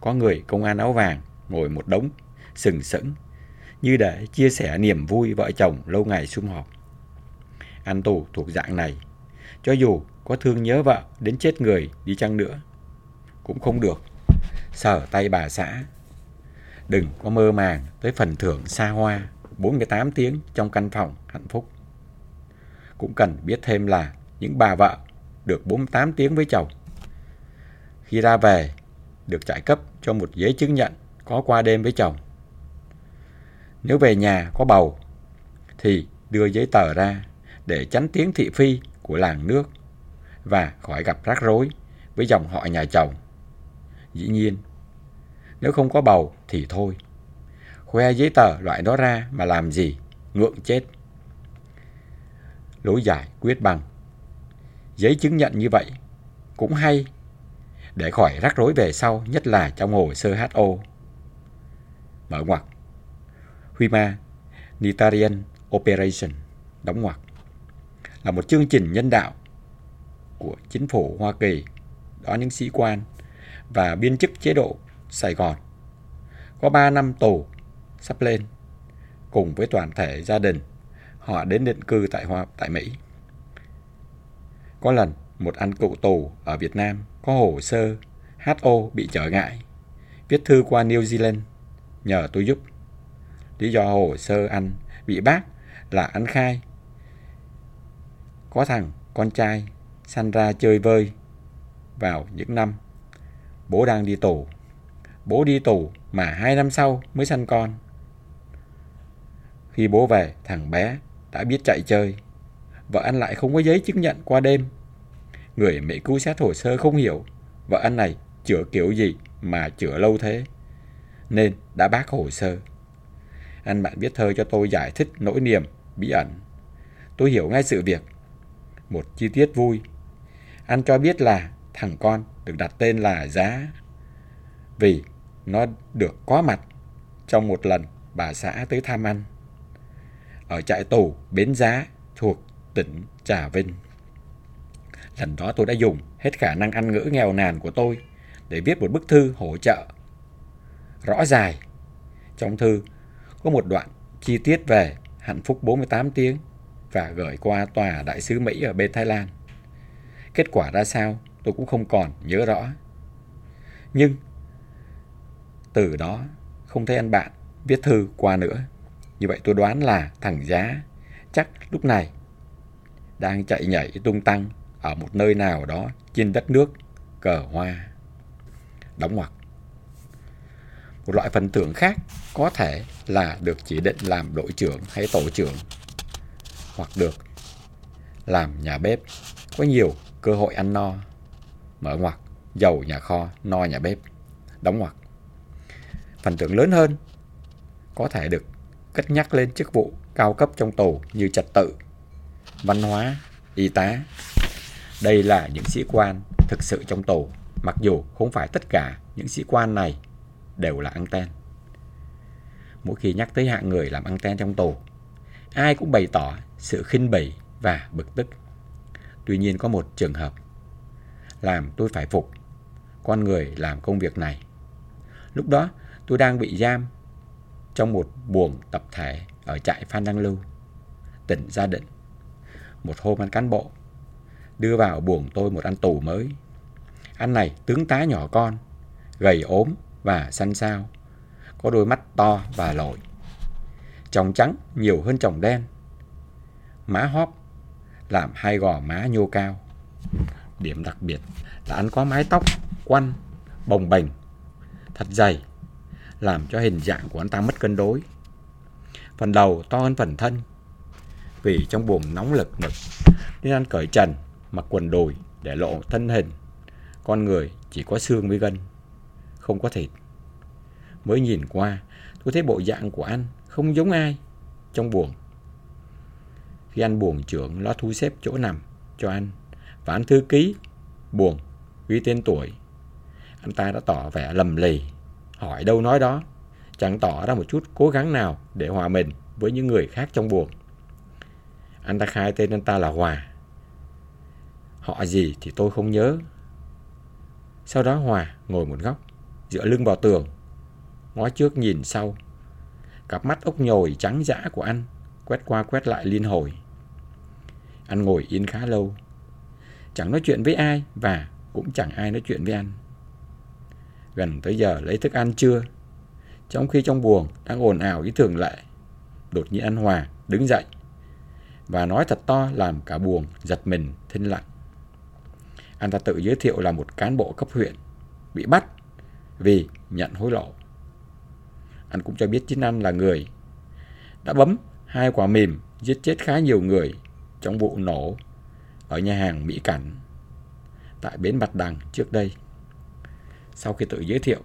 có người công an áo vàng ngồi một đống sừng sững như để chia sẻ niềm vui vợ chồng lâu ngày sum họp. Ăn tù thuộc dạng này, cho dù có thương nhớ vợ đến chết người đi chăng nữa, cũng không được sở tay bà xã. Đừng có mơ màng tới phần thưởng xa hoa 48 tiếng trong căn phòng hạnh phúc. Cũng cần biết thêm là những bà vợ được 48 tiếng với chồng. Khi ra về, được trại cấp cho một giấy chứng nhận có qua đêm với chồng. Nếu về nhà có bầu thì đưa giấy tờ ra để tránh tiếng thị phi của làng nước và khỏi gặp rắc rối với dòng họ nhà chồng. Dĩ nhiên, nếu không có bầu thì thôi. Khoe giấy tờ loại đó ra mà làm gì, ngượng chết. Lối giải quyết bằng giấy chứng nhận như vậy cũng hay để khỏi rắc rối về sau, nhất là trong hồ sơ HO. Mở ngoặc Humanitarian Operation, đóng ngoặc, là một chương trình nhân đạo của chính phủ Hoa Kỳ đó những sĩ quan và biên chức chế độ Sài Gòn có 3 năm tù sắp lên cùng với toàn thể gia đình họ đến định cư tại Hoa tại Mỹ. Có lần một anh cựu tù ở Việt Nam có hồ sơ HO bị trở ngại, viết thư qua New Zealand nhờ tôi giúp. Lý do hồ sơ anh bị bác là anh khai. Có thằng con trai sanh ra chơi vơi vào những năm bố đang đi tù. Bố đi tù mà hai năm sau mới sanh con. Khi bố về, thằng bé đã biết chạy chơi. Vợ anh lại không có giấy chứng nhận qua đêm. Người mẹ cứu xét hồ sơ không hiểu vợ anh này chữa kiểu gì mà chữa lâu thế. Nên đã bác hồ sơ. Anh bạn viết thơ cho tôi giải thích nỗi niềm, bí ẩn. Tôi hiểu ngay sự việc. Một chi tiết vui. Anh cho biết là thằng con được đặt tên là Giá. Vì nó được có mặt trong một lần bà xã tới thăm anh. Ở trại tù Bến Giá thuộc tỉnh Trà Vinh. Lần đó tôi đã dùng hết khả năng ăn ngữ nghèo nàn của tôi để viết một bức thư hỗ trợ. Rõ dài. Trong thư có một đoạn chi tiết về hạnh phúc 48 tiếng và gửi qua tòa đại sứ Mỹ ở bên Thái Lan. Kết quả ra sao tôi cũng không còn nhớ rõ. Nhưng từ đó không thấy anh bạn viết thư qua nữa. Như vậy tôi đoán là thằng Giá chắc lúc này đang chạy nhảy tung tăng ở một nơi nào đó trên đất nước cờ hoa. Đóng ngoặc. Một loại phần thưởng khác có thể là được chỉ định làm đội trưởng hay tổ trưởng, hoặc được làm nhà bếp có nhiều cơ hội ăn no, mở ngoặc, giàu nhà kho, no nhà bếp đóng ngoặc phần thưởng lớn hơn. Có thể được cất nhắc lên chức vụ cao cấp trong tù như trật tự, văn hóa, y tá. Đây là những sĩ quan thực sự trong tù, mặc dù không phải tất cả những sĩ quan này đều là anten mỗi khi nhắc tới hạng người làm anten trong tù, ai cũng bày tỏ sự khinh bỉ và bực tức. Tuy nhiên có một trường hợp, làm tôi phải phục, con người làm công việc này. Lúc đó tôi đang bị giam trong một buồng tập thể ở trại Phan Đăng Lưu, tỉnh Gia Định. Một hôm ăn cán bộ đưa vào buồng tôi một anh tù mới. Anh này tướng tá nhỏ con, gầy ốm và xanh xao, có đôi mắt to và lồi. chồng trắng nhiều hơn chồng đen. Má hóp làm hai gò má nhô cao. Điểm đặc biệt là anh có mái tóc quăn, bồng bềnh, thật dày, làm cho hình dạng của anh ta mất cân đối. Phần đầu to hơn phần thân, vì trong buồng nóng lực nực nên anh cởi trần, mặc quần đùi để lộ thân hình. Con người chỉ có xương với gân, không có thịt. Mới nhìn qua, tôi thấy bộ dạng của anh không giống ai trong buồng. Khi anh buồng trưởng lo thu xếp chỗ nằm cho anh và anh thư ký buồng ghi tên tuổi anh ta đã tỏ vẻ lầm lì, hỏi đâu nói đó, chẳng tỏ ra một chút cố gắng nào để hòa mình với những người khác trong buồng. Anh ta khai tên anh ta là Hòa. Họ gì thì tôi không nhớ. Sau đó Hòa ngồi một góc, dựa lưng vào tường, ngó trước nhìn sau. Cặp mắt ốc nhồi trắng dã của anh quét qua quét lại liên hồi. Anh ngồi yên khá lâu, chẳng nói chuyện với ai và cũng chẳng ai nói chuyện với anh. Gần tới giờ lấy thức ăn chưa? Trong khi trong buồng đang ồn ào ý thường lệ. Đột nhiên anh Hòa đứng dậy và nói thật to làm cả buồng giật mình, thinh lặng. Anh ta tự giới thiệu là một cán bộ cấp huyện, bị bắt vì nhận hối lộ. Anh cũng cho biết chính anh là người đã bấm hai quả mìn giết chết khá nhiều người trong vụ nổ ở nhà hàng Mỹ Cảnh tại bến Bạch Đằng trước đây. Sau khi tự giới thiệu,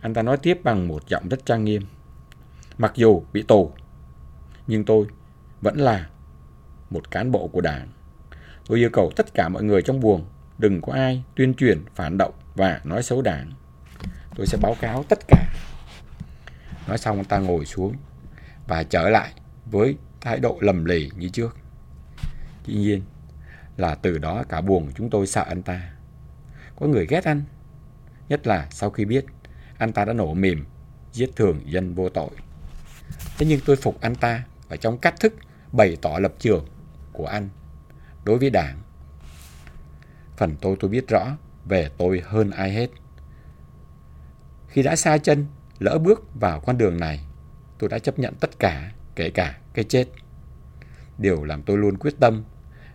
anh ta nói tiếp bằng một giọng rất trang nghiêm. Mặc dù bị tù, nhưng tôi vẫn là một cán bộ của đảng. Tôi yêu cầu tất cả mọi người trong buồng đừng có ai tuyên truyền, phản động và nói xấu đảng. Tôi sẽ báo cáo tất cả. Nói xong anh ta ngồi xuống và trở lại với thái độ lầm lì như trước. Tuy nhiên là từ đó cả buồng chúng tôi sợ anh ta. Có người ghét anh, Nhất là sau khi biết anh ta đã nổ mềm, giết thường dân vô tội. Thế nhưng tôi phục anh ta và trong cách thức bày tỏ lập trường của anh đối với đảng. Phần tôi tôi biết rõ về tôi hơn ai hết. Khi đã xa chân, lỡ bước vào con đường này, tôi đã chấp nhận tất cả, kể cả cái chết. Điều làm tôi luôn quyết tâm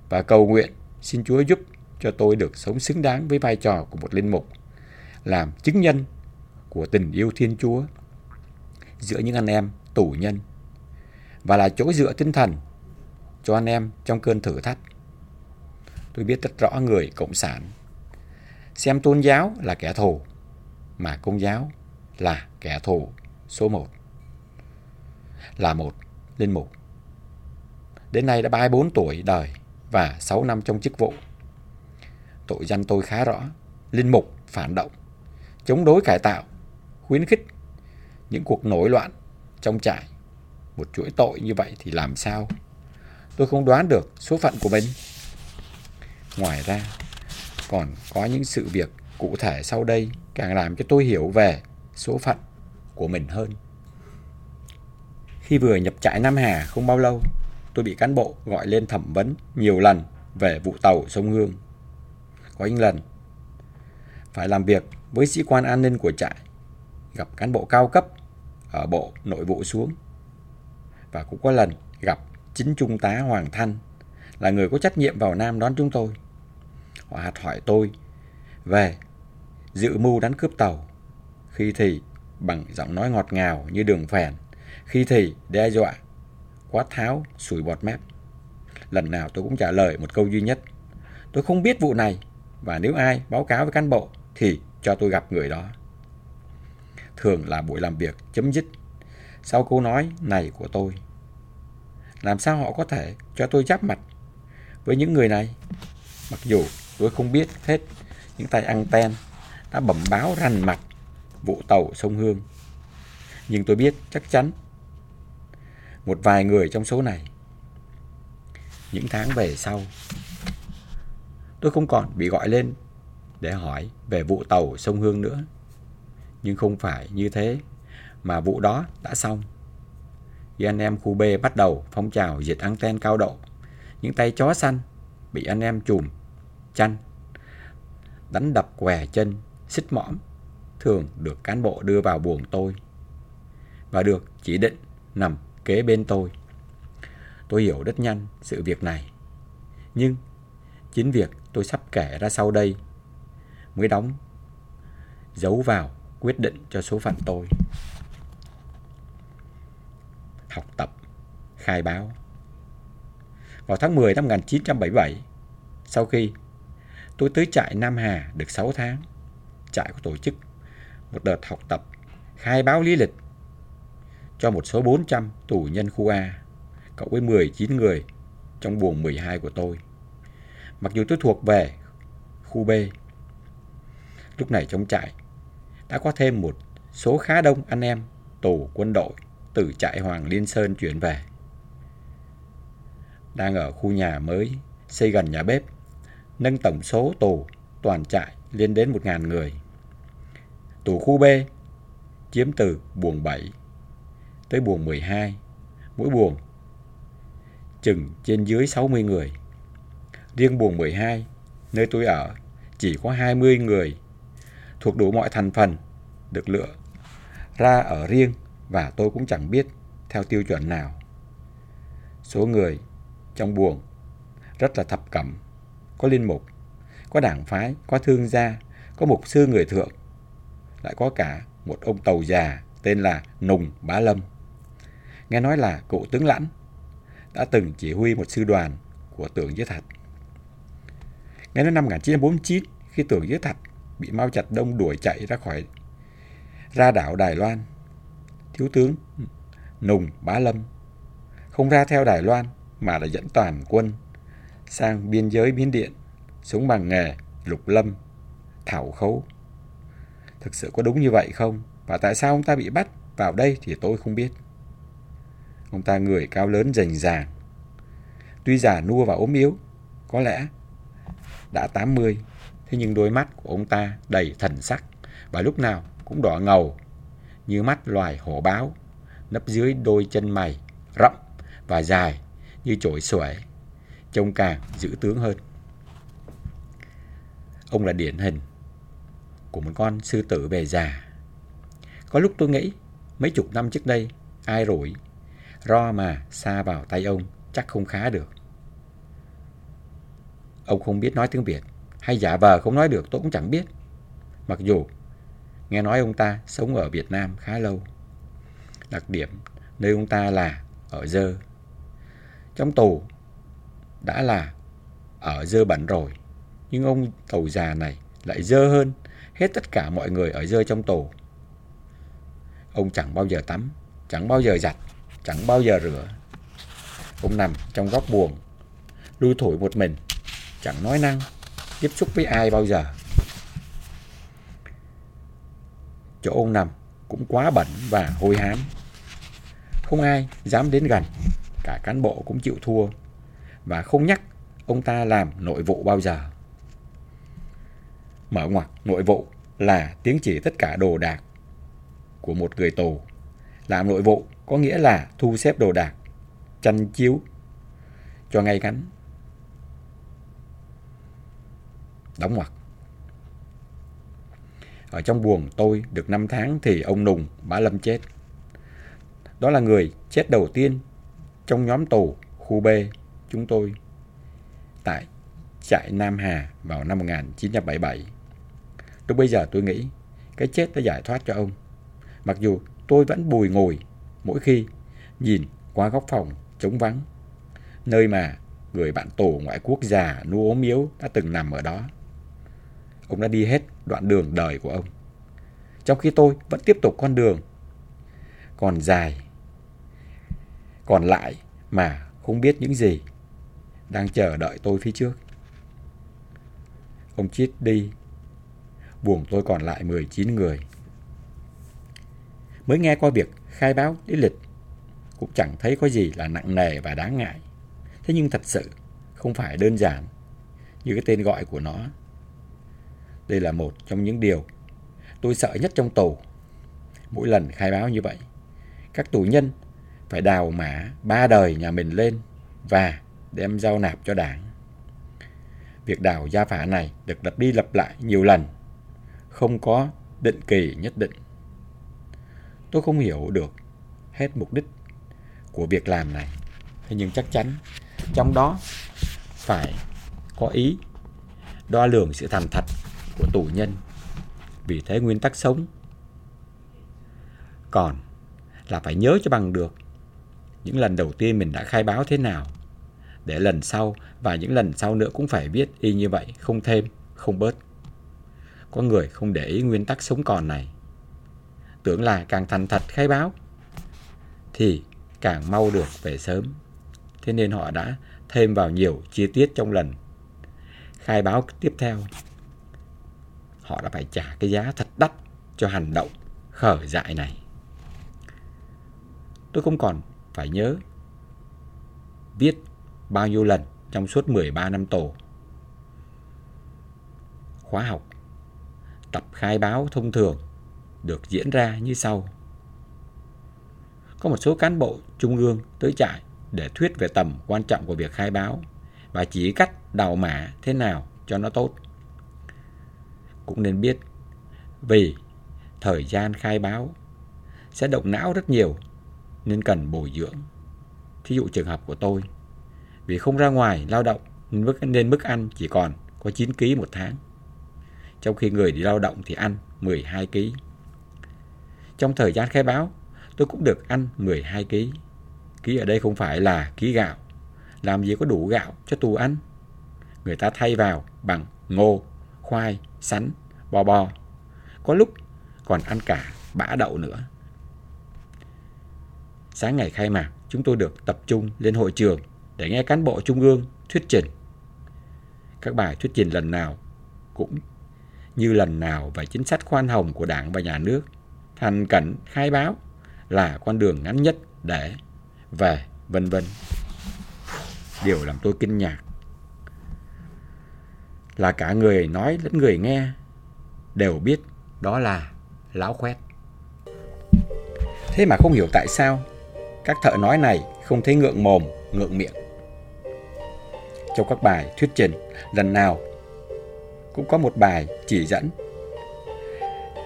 và cầu nguyện xin Chúa giúp cho tôi được sống xứng đáng với vai trò của một linh mục làm chứng nhân của tình yêu Thiên Chúa giữa những anh em tù nhân và là chỗ dựa tinh thần cho anh em trong cơn thử thách. Tôi biết rất rõ người Cộng sản xem tôn giáo là kẻ thù mà công giáo là kẻ thù số một là một linh mục. Đến nay đã 34 tuổi đời và 6 năm trong chức vụ. Tội danh tôi khá rõ, linh mục phản động chống đối cải tạo, khuyến khích những cuộc nổi loạn trong trại. Một chuỗi tội như vậy thì làm sao? Tôi không đoán được số phận của mình. Ngoài ra, còn có những sự việc cụ thể sau đây càng làm cho tôi hiểu về số phận của mình hơn. Khi vừa nhập trại Nam Hà không bao lâu, tôi bị cán bộ gọi lên thẩm vấn nhiều lần về vụ tàu sông Hương. Có những lần phải làm việc với sĩ quan an ninh của trại, gặp cán bộ cao cấp ở bộ nội vụ xuống. Và cũng có lần gặp chính trung tá Hoàng Thanh là người có trách nhiệm vào Nam đón chúng tôi. Họ hạt hỏi tôi về dự mưu đánh cướp tàu. Khi thì bằng giọng nói ngọt ngào như đường phèn, khi thì đe dọa, quát tháo, sủi bọt mép. Lần nào tôi cũng trả lời một câu duy nhất. Tôi không biết vụ này và nếu ai báo cáo với cán bộ thì cho tôi gặp người đó. Thường là buổi làm việc chấm dứt sau câu nói này của tôi. Làm sao họ có thể cho tôi giáp mặt với những người này? Mặc dù tôi không biết hết những tay ăn ten đã bẩm báo rằn mặt vụ tàu sông Hương. Nhưng tôi biết chắc chắn một vài người trong số này, những tháng về sau, tôi không còn bị gọi lên để hỏi về vụ tàu sông Hương nữa. Nhưng không phải như thế mà vụ đó đã xong. Khi anh em khu B bắt đầu phong trào diệt anten cao độ, những tay chó xanh bị anh em chùm, chăn, đánh đập què chân, xích mõm, thường được cán bộ đưa vào buồng tôi và được chỉ định nằm kế bên tôi. Tôi hiểu rất nhanh sự việc này. Nhưng chính việc tôi sắp kể ra sau đây mới đóng dấu vào quyết định cho số phận tôi. Học tập, khai báo. Vào tháng 10 năm 1977, sau khi tôi tới trại Nam Hà được 6 tháng, trại có tổ chức một đợt học tập khai báo lý lịch cho một số 400 tù nhân khu A, cộng với 19 người trong buồng 12 của tôi. Mặc dù tôi thuộc về khu B, lúc này trong trại đã có thêm một số khá đông anh em tù quân đội từ trại Hoàng Liên Sơn chuyển về. Đang ở khu nhà mới xây gần nhà bếp, nâng tổng số tù toàn trại lên đến 1.000 người. Tù khu B chiếm từ buồng 7 tới buồng 12, mỗi buồng chừng trên dưới 60 người. Riêng buồng 12, nơi tôi ở, chỉ có 20 người thuộc đủ mọi thành phần được lựa ra ở riêng và tôi cũng chẳng biết theo tiêu chuẩn nào. Số người trong buồng rất là thập cẩm, có linh mục, có đảng phái, có thương gia, có mục sư người thượng, lại có cả một ông tàu già tên là Nùng Bá Lâm. Nghe nói là cụ tướng lãnh đã từng chỉ huy một sư đoàn của tưởng Giới Thạch. nghe nói năm 1949, khi tưởng Giới Thạch bị Mao Trạch Đông đuổi chạy ra khỏi ra đảo Đài Loan, thiếu tướng Nùng Bá Lâm không ra theo Đài Loan mà là dẫn toàn quân sang biên giới Biên Điện, sống bằng nghề lục lâm, thảo khấu. Thực sự có đúng như vậy không? Và tại sao ông ta bị bắt vào đây thì tôi không biết. Ông ta người cao lớn rành ràng. Tuy già nua và ốm yếu, có lẽ đã 80, thế nhưng đôi mắt của ông ta đầy thần sắc và lúc nào cũng đỏ ngầu, như mắt loài hổ báo, nấp dưới đôi chân mày rộng và dài như chổi xuể, trông càng dữ tướng hơn. Ông là điển hình của một con sư tử về già. Có lúc tôi nghĩ, mấy chục năm trước đây, ai rủi, ro mà xa vào tay ông chắc không khá được. Ông không biết nói tiếng việt hay giả vờ không nói được tôi cũng chẳng biết mặc dù Nghe nói ông ta sống ở Việt Nam khá lâu. Đặc điểm nơi ông ta là ở dơ. Trong tù đã là ở dơ bẩn rồi. Nhưng ông tàu già này lại dơ hơn hết tất cả mọi người ở dơ trong tù. Ông chẳng bao giờ tắm, chẳng bao giờ giặt, chẳng bao giờ rửa. Ông nằm trong góc buồng, lui thổi một mình, chẳng nói năng, tiếp xúc với ai bao giờ. chỗ ông nằm cũng quá bẩn và hôi hám. Không ai dám đến gần, cả cán bộ cũng chịu thua và không nhắc ông ta làm nội vụ bao giờ. Mở ngoặc nội vụ là tiếng chỉ tất cả đồ đạc của một người tù. Làm nội vụ có nghĩa là thu xếp đồ đạc, chăn chiếu cho ngay ngắn. Đóng ngoặc ở trong buồng tôi được 5 tháng thì ông Nùng, bá Lâm chết. Đó là người chết đầu tiên trong nhóm tù khu B chúng tôi tại trại Nam Hà vào năm 1977. Lúc bây giờ tôi nghĩ cái chết đã giải thoát cho ông. Mặc dù tôi vẫn bùi ngồi mỗi khi nhìn qua góc phòng trống vắng, nơi mà người bạn tù ngoại quốc già nu ốm yếu đã từng nằm ở đó. Ông đã đi hết đoạn đường đời của ông. Trong khi tôi vẫn tiếp tục con đường còn dài, còn lại mà không biết những gì đang chờ đợi tôi phía trước. Ông chết đi, buồng tôi còn lại 19 người. Mới nghe qua việc khai báo lý lịch, cũng chẳng thấy có gì là nặng nề và đáng ngại. Thế nhưng thật sự không phải đơn giản như cái tên gọi của nó. Đây là một trong những điều tôi sợ nhất trong tù. Mỗi lần khai báo như vậy, các tù nhân phải đào mã ba đời nhà mình lên và đem giao nạp cho đảng. Việc đào gia phả này được lặp đi lặp lại nhiều lần, không có định kỳ nhất định. Tôi không hiểu được hết mục đích của việc làm này. Thế nhưng chắc chắn trong đó phải có ý đo lường sự thành thật của tù nhân. Vì thế nguyên tắc sống còn là phải nhớ cho bằng được những lần đầu tiên mình đã khai báo thế nào để lần sau và những lần sau nữa cũng phải viết y như vậy, không thêm, không bớt. Có người không để ý nguyên tắc sống còn này. Tưởng là càng thành thật khai báo thì càng mau được về sớm. Thế nên họ đã thêm vào nhiều chi tiết trong lần khai báo tiếp theo. Họ đã phải trả cái giá thật đắt cho hành động khở dại này. Tôi không còn phải nhớ viết bao nhiêu lần trong suốt 13 năm tù. Khóa học, tập khai báo thông thường được diễn ra như sau. Có một số cán bộ trung ương tới trại để thuyết về tầm quan trọng của việc khai báo và chỉ cách đào mã thế nào cho nó tốt. Cũng nên biết vì thời gian khai báo sẽ động não rất nhiều nên cần bồi dưỡng. Thí dụ trường hợp của tôi, vì không ra ngoài lao động nên mức, nên mức ăn chỉ còn có 9 kg một tháng. Trong khi người đi lao động thì ăn 12 kg. Trong thời gian khai báo, tôi cũng được ăn 12 kg. Ký ở đây không phải là ký gạo. Làm gì có đủ gạo cho tù ăn. Người ta thay vào bằng ngô, khoai, sắn, bò bò. Có lúc còn ăn cả bã đậu nữa. Sáng ngày khai mạc, chúng tôi được tập trung lên hội trường để nghe cán bộ trung ương thuyết trình. Các bài thuyết trình lần nào cũng như lần nào về chính sách khoan hồng của Đảng và Nhà nước, thành cảnh khai báo là con đường ngắn nhất để về, vân vân. Điều làm tôi kinh ngạc là cả người nói lẫn người nghe đều biết đó là lão khoét. Thế mà không hiểu tại sao các thợ nói này không thấy ngượng mồm, ngượng miệng. Trong các bài thuyết trình, lần nào cũng có một bài chỉ dẫn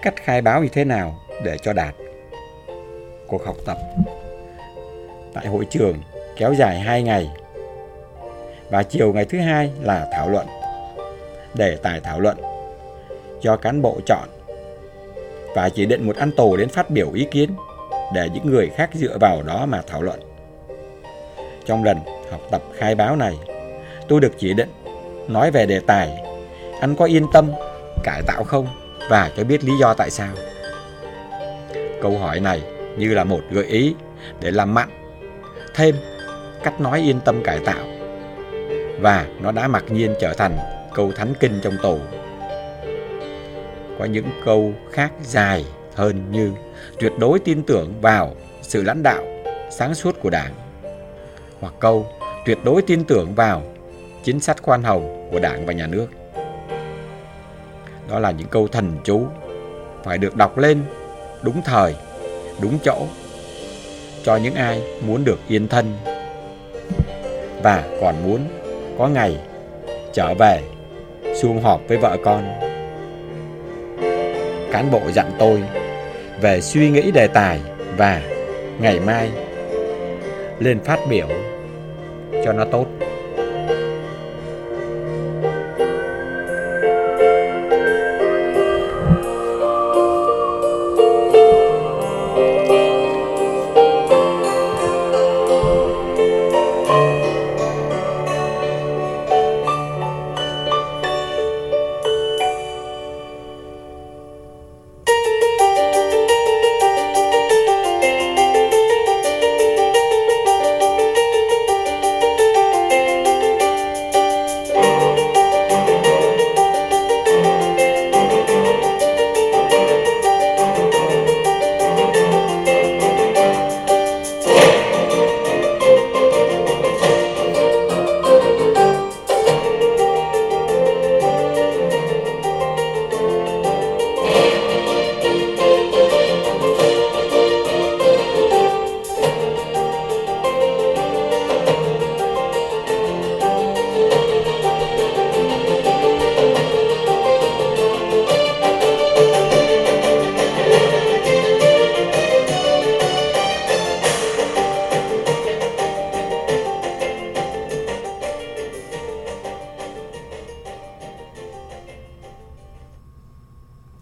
cách khai báo như thế nào để cho đạt. Cuộc học tập tại hội trường kéo dài 2 ngày và chiều ngày thứ hai là thảo luận đề tài thảo luận cho cán bộ chọn và chỉ định một ăn tù đến phát biểu ý kiến để những người khác dựa vào đó mà thảo luận. Trong lần học tập khai báo này, tôi được chỉ định nói về đề tài anh có yên tâm cải tạo không và cho biết lý do tại sao. Câu hỏi này như là một gợi ý để làm mặn thêm cách nói yên tâm cải tạo và nó đã mặc nhiên trở thành câu thánh kinh trong tù. Có những câu khác dài hơn như tuyệt đối tin tưởng vào sự lãnh đạo sáng suốt của Đảng hoặc câu tuyệt đối tin tưởng vào chính sách khoan hồng của Đảng và Nhà nước. Đó là những câu thần chú phải được đọc lên đúng thời, đúng chỗ cho những ai muốn được yên thân và còn muốn có ngày trở về sum họp với vợ con. Cán bộ dặn tôi về suy nghĩ đề tài và ngày mai lên phát biểu cho nó tốt.